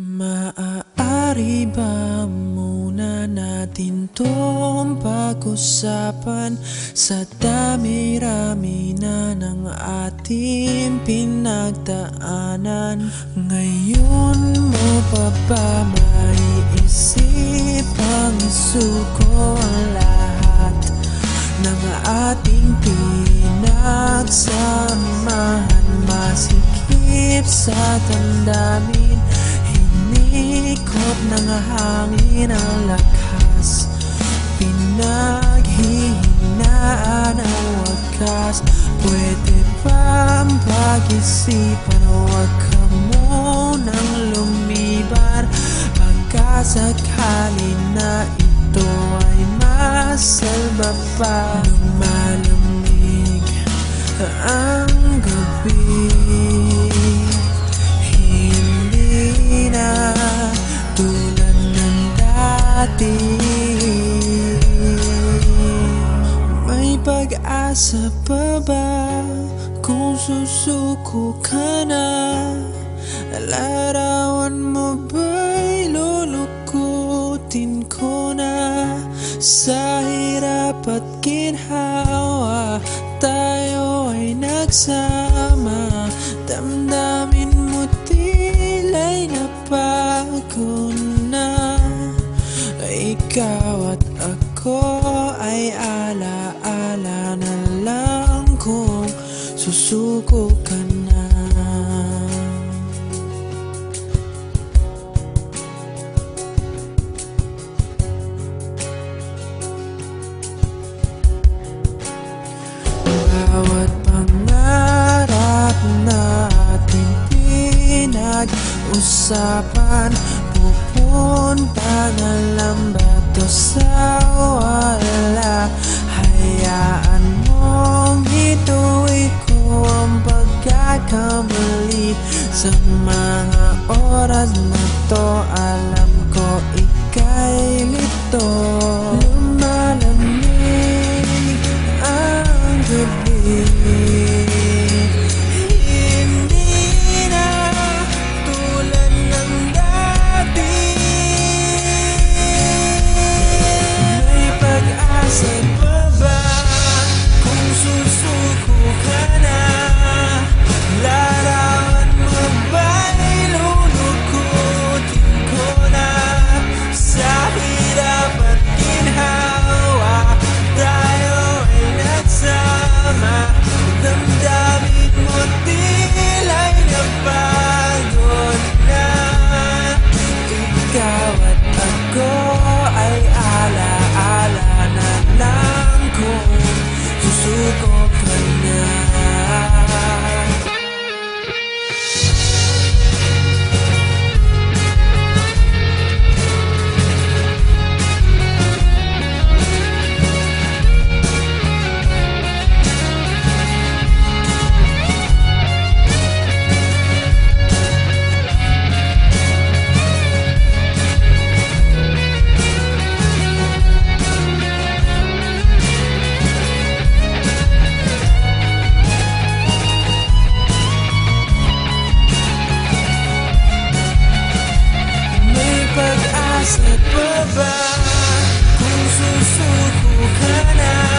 Maaari ba muna natin tong pag-usapan? Sa dami-rami na ng ating pinagdaanan Ngayon mo pa ba maiisip ang suko ang lahat Ng ating pinagsamahan? Masikip sa damdamin Hinikot ng hangin ang lakas. Pinaghihinaan ang wakas. Pwede bang pag-isipan Huwag ka munang lumibar? Pagkasakali na ito ay masalba pa Lumalamig ang gabi. Hindi na tulad ng dati May pag-asa pa ba kung susuko ka na? Larawan mo ba'y lulukutin ko na? Sa hirap at ginhawa Tayo ay nagsama Damdamin mo tila'y napago na Ikaw at ako ay alaala na lang kung susuko ka na pinag-usapan Pupunta na lang ba to sa wala? Hayaan mong ituloy ko ang pagkakamali Sa mga oras na to. Alam ko ika'y lito. Lumalamig ang gabi beban ku susuku kenal.